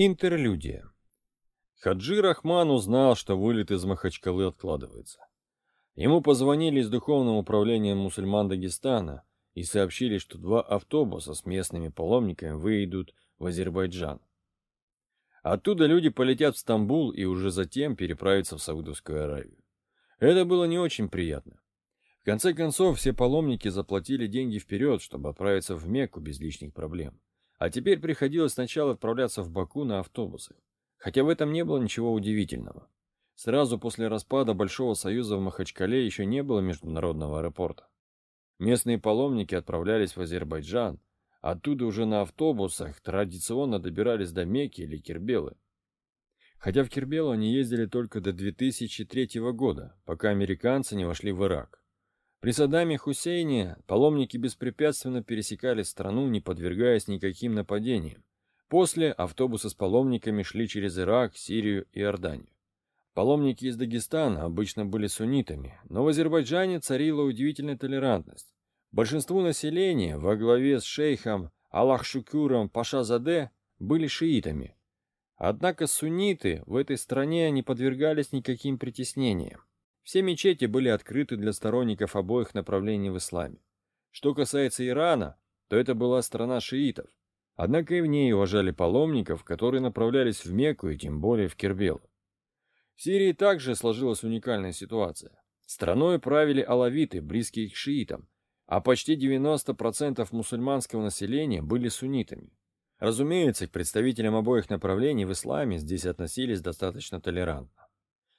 Интерлюдия. Хаджи Рахман узнал, что вылет из Махачкалы откладывается. Ему позвонили из Духовного управления мусульман Дагестана и сообщили, что два автобуса с местными паломниками выйдут в Азербайджан. Оттуда люди полетят в Стамбул и уже затем переправятся в Саудовскую Аравию. Это было не очень приятно. В конце концов, все паломники заплатили деньги вперед, чтобы отправиться в Мекку без лишних проблем. А теперь приходилось сначала отправляться в Баку на автобусах. Хотя в этом не было ничего удивительного. Сразу после распада Большого Союза в Махачкале еще не было международного аэропорта. Местные паломники отправлялись в Азербайджан, оттуда уже на автобусах традиционно добирались до Мекки или Кирбелы. Хотя в Кирбелу они ездили только до 2003 года, пока американцы не вошли в Ирак. При Саддаме Хусейне паломники беспрепятственно пересекали страну, не подвергаясь никаким нападениям. После автобусы с паломниками шли через Ирак, Сирию и Иорданию. Паломники из Дагестана обычно были суннитами, но в Азербайджане царила удивительная толерантность. Большинство населения во главе с шейхом Аллах-Шукюром Пашазаде были шиитами. Однако сунниты в этой стране не подвергались никаким притеснениям. Все мечети были открыты для сторонников обоих направлений в исламе. Что касается Ирана, то это была страна шиитов. Однако и в ней уважали паломников, которые направлялись в Мекку и тем более в Кербелу. В Сирии также сложилась уникальная ситуация. Страной правили алавиты, близкие к шиитам, а почти 90% мусульманского населения были суннитами. Разумеется, к представителям обоих направлений в исламе здесь относились достаточно толерантно.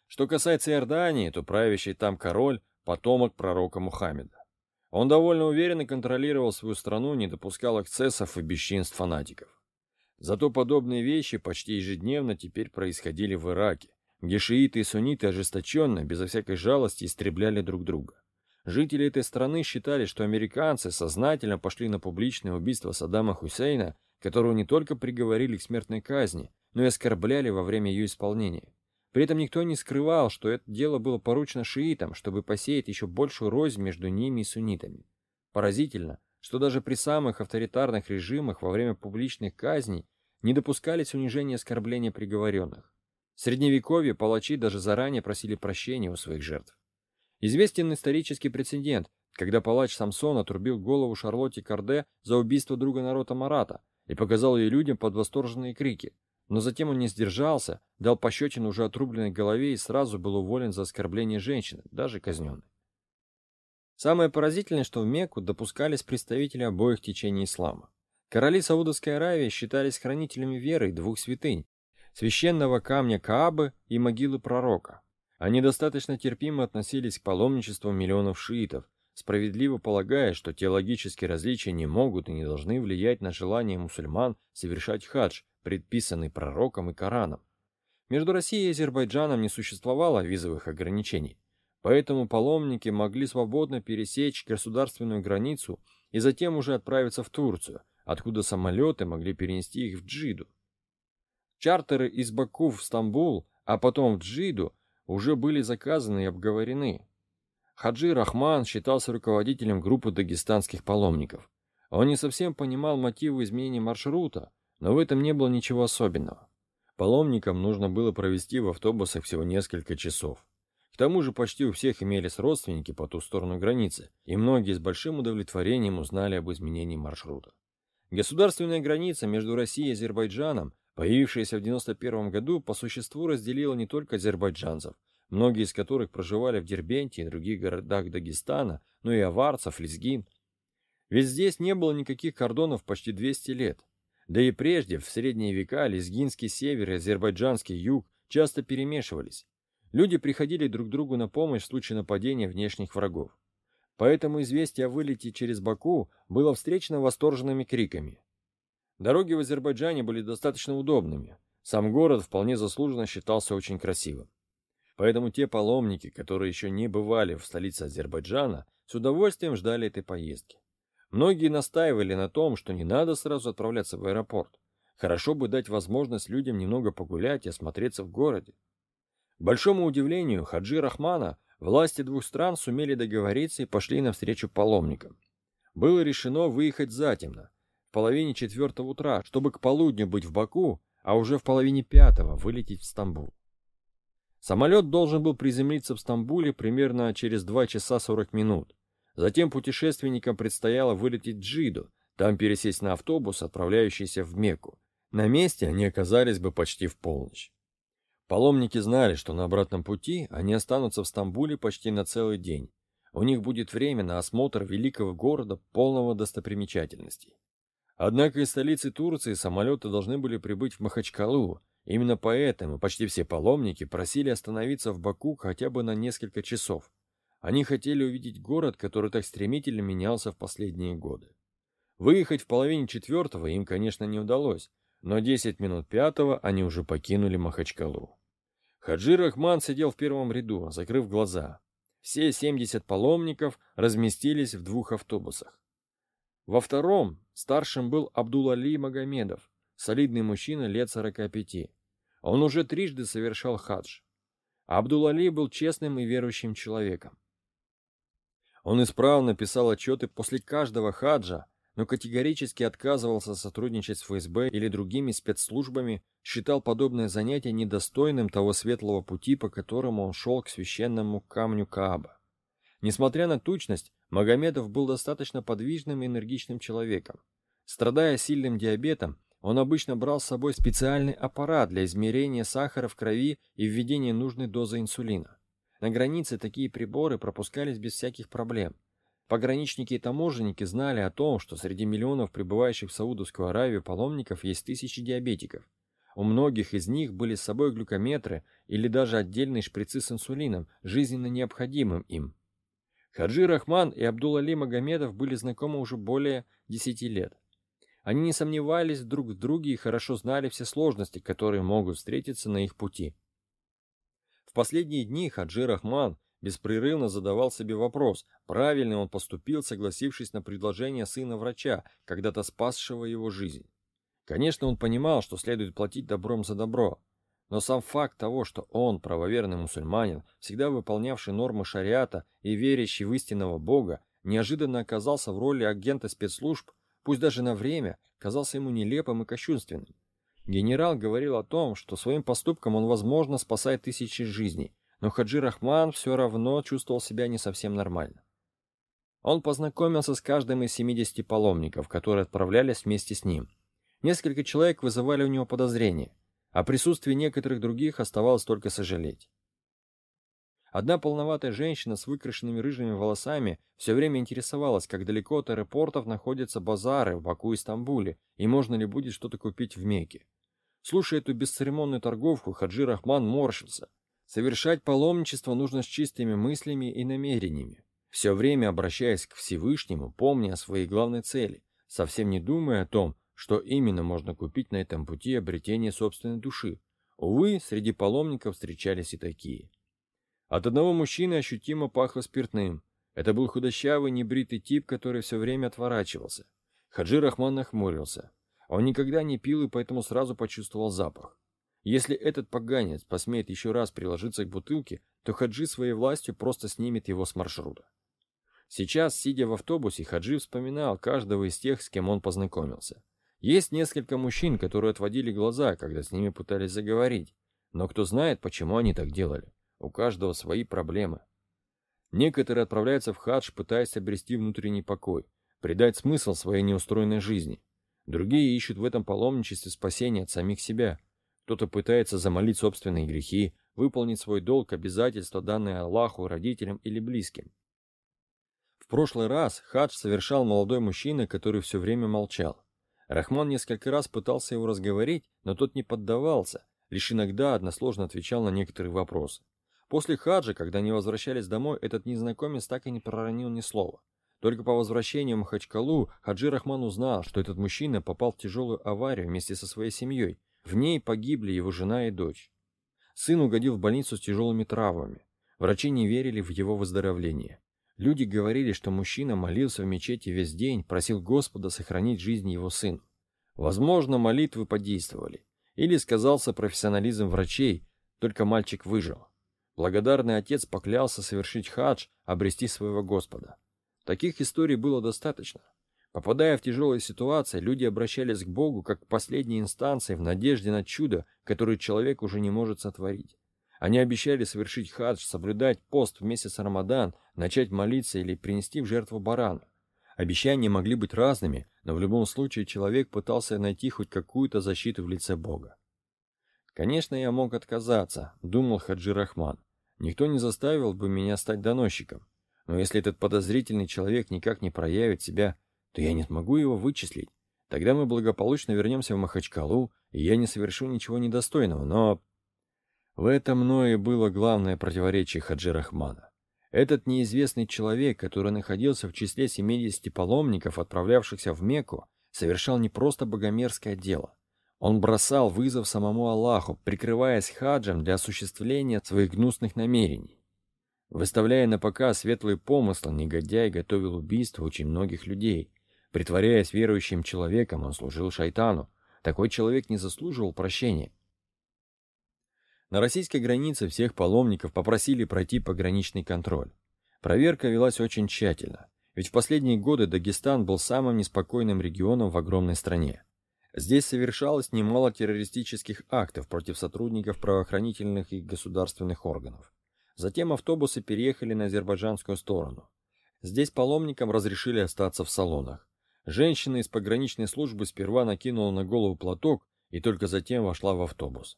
Что касается Иордании, то правящий там король – потомок пророка Мухаммеда. Он довольно уверенно контролировал свою страну, не допускал эксцессов и бесчинств фанатиков. Зато подобные вещи почти ежедневно теперь происходили в Ираке, где шииты и сунниты ожесточенно, безо всякой жалости, истребляли друг друга. Жители этой страны считали, что американцы сознательно пошли на публичное убийство Саддама Хусейна, которого не только приговорили к смертной казни, но и оскорбляли во время ее исполнения. При этом никто не скрывал, что это дело было поручено шиитам, чтобы посеять еще большую рознь между ними и суннитами. Поразительно, что даже при самых авторитарных режимах во время публичных казней не допускались унижения и оскорбления приговоренных. В Средневековье палачи даже заранее просили прощения у своих жертв. Известен исторический прецедент, когда палач Самсон отрубил голову Шарлотте Карде за убийство друга народа Марата и показал ее людям под восторженные крики – но затем он не сдержался, дал пощечину уже отрубленной голове и сразу был уволен за оскорбление женщины, даже казненной. Самое поразительное, что в Мекку допускались представители обоих течений ислама. Короли Саудовской Аравии считались хранителями веры двух святынь – священного камня Каабы и могилы пророка. Они достаточно терпимо относились к паломничеству миллионов шиитов, справедливо полагая, что теологические различия не могут и не должны влиять на желание мусульман совершать хадж, предписанный пророком и Кораном. Между Россией и Азербайджаном не существовало визовых ограничений, поэтому паломники могли свободно пересечь государственную границу и затем уже отправиться в Турцию, откуда самолеты могли перенести их в Джиду. Чартеры из Баку в Стамбул, а потом в Джиду уже были заказаны и обговорены. Хаджи Рахман считался руководителем группы дагестанских паломников. Он не совсем понимал мотивы изменения маршрута, но в этом не было ничего особенного. Паломникам нужно было провести в автобусах всего несколько часов. К тому же почти у всех имелись родственники по ту сторону границы, и многие с большим удовлетворением узнали об изменении маршрута. Государственная граница между Россией и Азербайджаном, появившаяся в 1991 году, по существу разделила не только азербайджанцев, многие из которых проживали в Дербенте и других городах Дагестана, но и аварцев, лезгин. Ведь здесь не было никаких кордонов почти 200 лет. Да и прежде, в средние века, лезгинский север и азербайджанский юг часто перемешивались. Люди приходили друг другу на помощь в случае нападения внешних врагов. Поэтому известие о вылете через Баку было встречено восторженными криками. Дороги в Азербайджане были достаточно удобными. Сам город вполне заслуженно считался очень красивым. Поэтому те паломники, которые еще не бывали в столице Азербайджана, с удовольствием ждали этой поездки. Многие настаивали на том, что не надо сразу отправляться в аэропорт. Хорошо бы дать возможность людям немного погулять и осмотреться в городе. К большому удивлению Хаджи Рахмана власти двух стран сумели договориться и пошли навстречу паломникам. Было решено выехать затемно, в половине четвертого утра, чтобы к полудню быть в Баку, а уже в половине пятого вылететь в Стамбул. Самолет должен был приземлиться в Стамбуле примерно через 2 часа 40 минут. Затем путешественникам предстояло вылететь в Джиду, там пересесть на автобус, отправляющийся в Мекку. На месте они оказались бы почти в полночь. Паломники знали, что на обратном пути они останутся в Стамбуле почти на целый день. У них будет время на осмотр великого города, полного достопримечательностей. Однако из столицы Турции самолеты должны были прибыть в Махачкалу. Именно поэтому почти все паломники просили остановиться в Баку хотя бы на несколько часов. Они хотели увидеть город, который так стремительно менялся в последние годы. Выехать в половине четвертого им, конечно, не удалось, но 10 минут пятого они уже покинули Махачкалу. Хаджи Рахман сидел в первом ряду, закрыв глаза. Все 70 паломников разместились в двух автобусах. Во втором, старшим был Абдул-Али Магомедов, солидный мужчина лет 45. Он уже трижды совершал хадж. Абдул-Али был честным и верующим человеком. Он исправно писал отчеты после каждого хаджа, но категорически отказывался сотрудничать с ФСБ или другими спецслужбами, считал подобное занятие недостойным того светлого пути, по которому он шел к священному камню Кааба. Несмотря на тучность, Магомедов был достаточно подвижным и энергичным человеком. Страдая сильным диабетом, он обычно брал с собой специальный аппарат для измерения сахара в крови и введения нужной дозы инсулина. На границе такие приборы пропускались без всяких проблем. Пограничники и таможенники знали о том, что среди миллионов прибывающих в Саудовскую Аравию паломников есть тысячи диабетиков. У многих из них были с собой глюкометры или даже отдельные шприцы с инсулином, жизненно необходимым им. Хаджи Рахман и Абдул-Али Магомедов были знакомы уже более 10 лет. Они не сомневались друг в друге и хорошо знали все сложности, которые могут встретиться на их пути. В последние дни Хаджи Рахман беспрерывно задавал себе вопрос, правильно он поступил, согласившись на предложение сына врача, когда-то спасшего его жизнь. Конечно, он понимал, что следует платить добром за добро, но сам факт того, что он, правоверный мусульманин, всегда выполнявший нормы шариата и верящий в истинного Бога, неожиданно оказался в роли агента спецслужб, пусть даже на время, казался ему нелепым и кощунственным. Генерал говорил о том, что своим поступком он, возможно, спасает тысячи жизней, но Хаджи Рахман все равно чувствовал себя не совсем нормально. Он познакомился с каждым из 70 паломников, которые отправлялись вместе с ним. Несколько человек вызывали у него подозрения, а присутствие некоторых других оставалось только сожалеть. Одна полноватая женщина с выкрашенными рыжими волосами все время интересовалась, как далеко от аэропортов находятся базары в Баку и Стамбуле, и можно ли будет что-то купить в Мекке. Слушая эту бесцеремонную торговку, Хаджи Рахман морщился. Совершать паломничество нужно с чистыми мыслями и намерениями, все время обращаясь к Всевышнему, помня о своей главной цели, совсем не думая о том, что именно можно купить на этом пути обретения собственной души. Увы, среди паломников встречались и такие. От одного мужчины ощутимо пахло спиртным. Это был худощавый, небритый тип, который все время отворачивался. Хаджи Рахман нахмурился. Он никогда не пил и поэтому сразу почувствовал запах. Если этот поганец посмеет еще раз приложиться к бутылке, то Хаджи своей властью просто снимет его с маршрута. Сейчас, сидя в автобусе, Хаджи вспоминал каждого из тех, с кем он познакомился. Есть несколько мужчин, которые отводили глаза, когда с ними пытались заговорить. Но кто знает, почему они так делали. У каждого свои проблемы. Некоторые отправляются в хадж, пытаясь обрести внутренний покой, придать смысл своей неустроенной жизни. Другие ищут в этом паломничестве спасения от самих себя – кто-то пытается замолить собственные грехи, выполнить свой долг, обязательства, данные Аллаху, родителям или близким. В прошлый раз хадж совершал молодой мужчина, который все время молчал. Рахман несколько раз пытался его разговорить, но тот не поддавался, лишь иногда односложно отвечал на некоторые вопросы. После хаджа, когда они возвращались домой, этот незнакомец так и не проронил ни слова. Только по возвращению в Махачкалу Хаджи Рахман узнал, что этот мужчина попал в тяжелую аварию вместе со своей семьей, в ней погибли его жена и дочь. Сын угодил в больницу с тяжелыми травмами. Врачи не верили в его выздоровление. Люди говорили, что мужчина молился в мечети весь день, просил Господа сохранить жизнь его сыну. Возможно, молитвы подействовали. Или сказался профессионализм врачей, только мальчик выжил. Благодарный отец поклялся совершить хадж, обрести своего Господа. Таких историй было достаточно. Попадая в тяжелые ситуации, люди обращались к Богу как к последней инстанции в надежде на чудо, которое человек уже не может сотворить. Они обещали совершить хадж, соблюдать пост в месяц Рамадан, начать молиться или принести в жертву барана. Обещания могли быть разными, но в любом случае человек пытался найти хоть какую-то защиту в лице Бога. Конечно, я мог отказаться, думал Хаджи Рахман. Никто не заставил бы меня стать доносчиком. Но если этот подозрительный человек никак не проявит себя то я не смогу его вычислить. Тогда мы благополучно вернемся в Махачкалу, и я не совершу ничего недостойного, но... В этом мною было главное противоречие Хаджи Рахмана. Этот неизвестный человек, который находился в числе 70 паломников, отправлявшихся в Мекку, совершал не просто богомерзкое дело. Он бросал вызов самому Аллаху, прикрываясь хаджем для осуществления своих гнусных намерений. Выставляя на показ светлые помыслы, негодяй готовил убийство очень многих людей, Притворяясь верующим человеком, он служил шайтану. Такой человек не заслуживал прощения. На российской границе всех паломников попросили пройти пограничный контроль. Проверка велась очень тщательно, ведь в последние годы Дагестан был самым неспокойным регионом в огромной стране. Здесь совершалось немало террористических актов против сотрудников правоохранительных и государственных органов. Затем автобусы переехали на азербайджанскую сторону. Здесь паломникам разрешили остаться в салонах. Женщина из пограничной службы сперва накинула на голову платок и только затем вошла в автобус.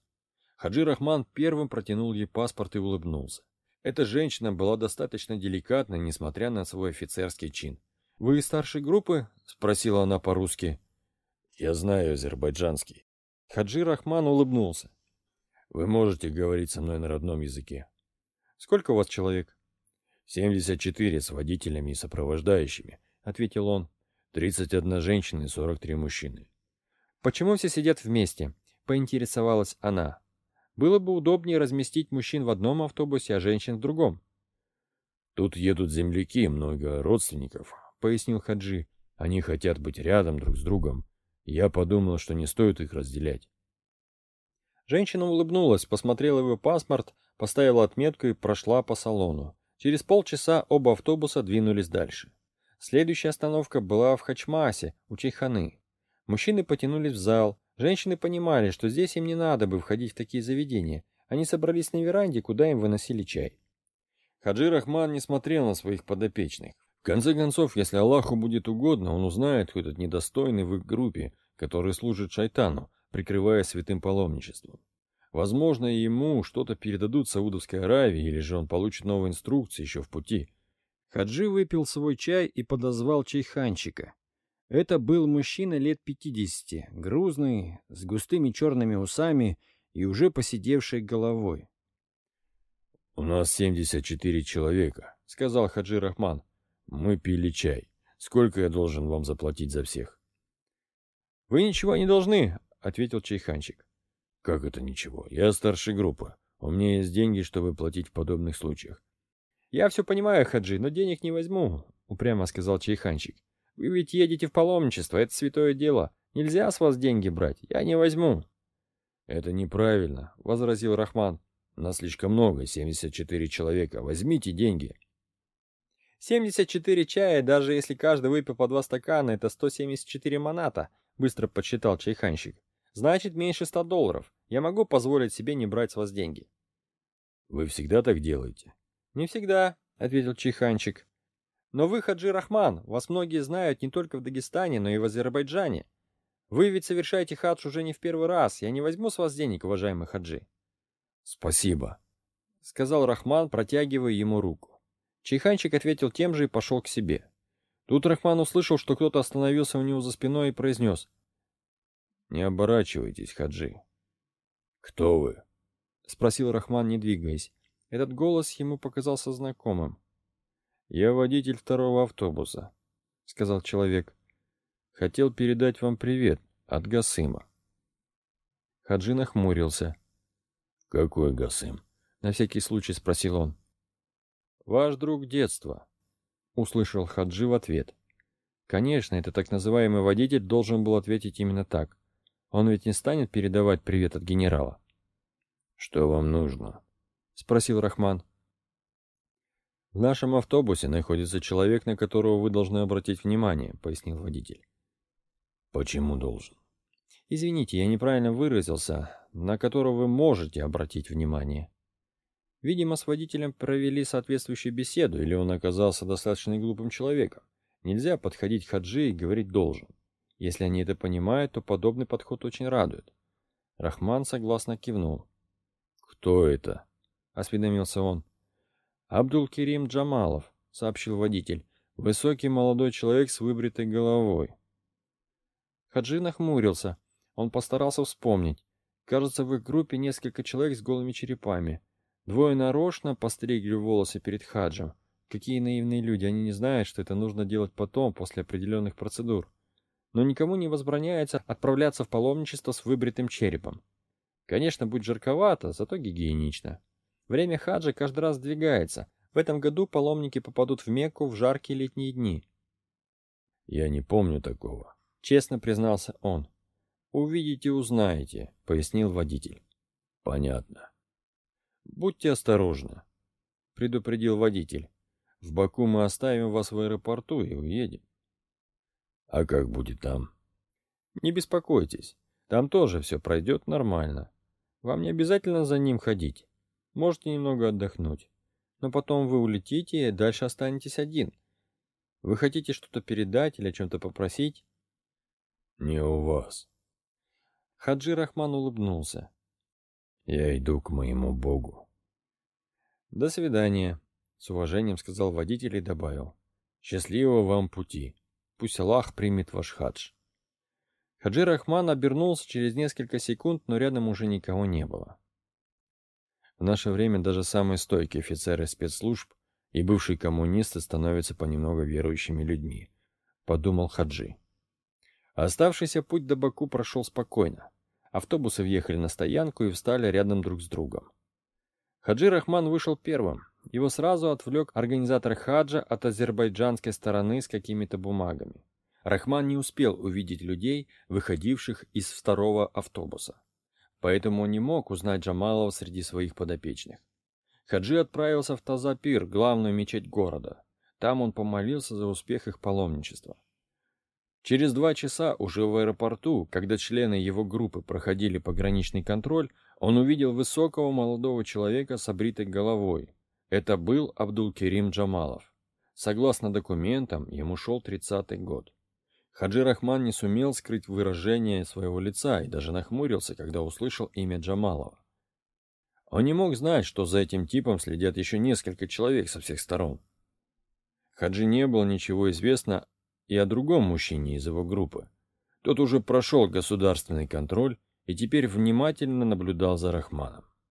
Хаджи Рахман первым протянул ей паспорт и улыбнулся. Эта женщина была достаточно деликатной, несмотря на свой офицерский чин. «Вы из старшей группы?» — спросила она по-русски. «Я знаю азербайджанский». Хаджи Рахман улыбнулся. «Вы можете говорить со мной на родном языке». «Сколько у вас человек?» «Семьдесят четыре с водителями и сопровождающими», — ответил он. 31 женщина и 43 мужчины. «Почему все сидят вместе?» — поинтересовалась она. «Было бы удобнее разместить мужчин в одном автобусе, а женщин в другом». «Тут едут земляки, много родственников», — пояснил Хаджи. «Они хотят быть рядом друг с другом. Я подумал, что не стоит их разделять». Женщина улыбнулась, посмотрела его паспорт, поставила отметку и прошла по салону. Через полчаса оба автобуса двинулись дальше. Следующая остановка была в Хачмасе, у Чайханы. Мужчины потянулись в зал. Женщины понимали, что здесь им не надо бы входить в такие заведения. Они собрались на веранде, куда им выносили чай. Хаджи Рахман не смотрел на своих подопечных. В конце концов, если Аллаху будет угодно, он узнает, кто этот недостойный в их группе, который служит шайтану, прикрывая святым паломничеством. Возможно, ему что-то передадут Саудовской Аравии, или же он получит новые инструкции еще в пути – Хаджи выпил свой чай и подозвал чайханчика. Это был мужчина лет пятидесяти, грузный, с густыми черными усами и уже посидевшей головой. «У нас семьдесят четыре человека», — сказал Хаджи Рахман. «Мы пили чай. Сколько я должен вам заплатить за всех?» «Вы ничего не должны», — ответил чайханчик. «Как это ничего? Я старший группы. У меня есть деньги, чтобы платить в подобных случаях. «Я все понимаю, Хаджи, но денег не возьму», — упрямо сказал чайханчик. «Вы ведь едете в паломничество, это святое дело. Нельзя с вас деньги брать, я не возьму». «Это неправильно», — возразил Рахман. «Нас слишком много, 74 человека. Возьмите деньги». 74 чая, даже если каждый выпил по два стакана, это 174 маната, быстро подсчитал чайханщик. Значит, меньше 100 долларов. Я могу позволить себе не брать с вас деньги. Вы всегда так делаете? «Не всегда», — ответил Чиханчик. «Но вы, Хаджи Рахман, вас многие знают не только в Дагестане, но и в Азербайджане. Вы ведь совершаете хадж уже не в первый раз. Я не возьму с вас денег, уважаемый Хаджи». «Спасибо», — сказал Рахман, протягивая ему руку. Чиханчик ответил тем же и пошел к себе. Тут Рахман услышал, что кто-то остановился у него за спиной и произнес. «Не оборачивайтесь, Хаджи». «Кто вы?» — спросил Рахман, не двигаясь. Этот голос ему показался знакомым. «Я водитель второго автобуса», — сказал человек. «Хотел передать вам привет от Гасыма». Хаджи нахмурился. «Какой Гасым?» — на всякий случай спросил он. «Ваш друг детства», — услышал Хаджи в ответ. Конечно, этот так называемый водитель должен был ответить именно так. Он ведь не станет передавать привет от генерала. «Что вам нужно?» — спросил Рахман. В нашем автобусе находится человек, на которого вы должны обратить внимание, пояснил водитель. Почему должен? Извините, я неправильно выразился, на которого вы можете обратить внимание. Видимо, с водителем провели соответствующую беседу, или он оказался достаточно глупым человеком. Нельзя подходить к хаджи и говорить «должен». Если они это понимают, то подобный подход очень радует. Рахман согласно кивнул. «Кто это?» — осведомился он. «Абдул-Керим Джамалов», — сообщил водитель. «Высокий молодой человек с выбритой головой». Хаджи нахмурился. Он постарался вспомнить. Кажется, в их группе несколько человек с голыми черепами. Двое нарочно постригли волосы перед хаджем. Какие наивные люди, они не знают, что это нужно делать потом, после определенных процедур. Но никому не возбраняется отправляться в паломничество с выбритым черепом. Конечно, будет жарковато, зато гигиенично. Время хаджа каждый раз сдвигается. В этом году паломники попадут в Мекку в жаркие летние дни. «Я не помню такого», — честно признался он. «Увидите, узнаете», — пояснил водитель. «Понятно». «Будьте осторожны», — предупредил водитель. «В Баку мы оставим вас в аэропорту и уедем». «А как будет там?» «Не беспокойтесь, там тоже все пройдет нормально. Вам не обязательно за ним ходить. Можете немного отдохнуть. Но потом вы улетите и дальше останетесь один. Вы хотите что-то передать или о чем-то попросить? Не у вас. Хаджи Рахман улыбнулся. Я иду к моему богу. До свидания, с уважением сказал водитель и добавил. Счастливого вам пути. Пусть Аллах примет ваш хадж. Хаджи Рахман обернулся через несколько секунд, но рядом уже никого не было. В наше время даже самые стойкие офицеры спецслужб и бывшие коммунисты становятся понемногу верующими людьми, подумал Хаджи. Оставшийся путь до Баку прошел спокойно. Автобусы въехали на стоянку и встали рядом друг с другом. Хаджи Рахман вышел первым. Его сразу отвлек организатор хаджа от азербайджанской стороны с какими-то бумагами. Рахман не успел увидеть людей, выходивших из второго автобуса поэтому он не мог узнать Джамалова среди своих подопечных. Хаджи отправился в Тазапир, главную мечеть города. Там он помолился за успех их паломничества. Через два часа уже в аэропорту, когда члены его группы проходили пограничный контроль, он увидел высокого молодого человека с обритой головой. Это был Абдул-Керим Джамалов. Согласно документам, ему шел тридцатый год. Хаджи Рахман не сумел скрыть выражение своего лица и даже нахмурился, когда услышал имя Джамалова. Он не мог знать, что за этим типом следят еще несколько человек со всех сторон. Хаджи не было ничего известно и о другом мужчине из его группы. Тот уже прошел государственный контроль и теперь внимательно наблюдал за Рахманом.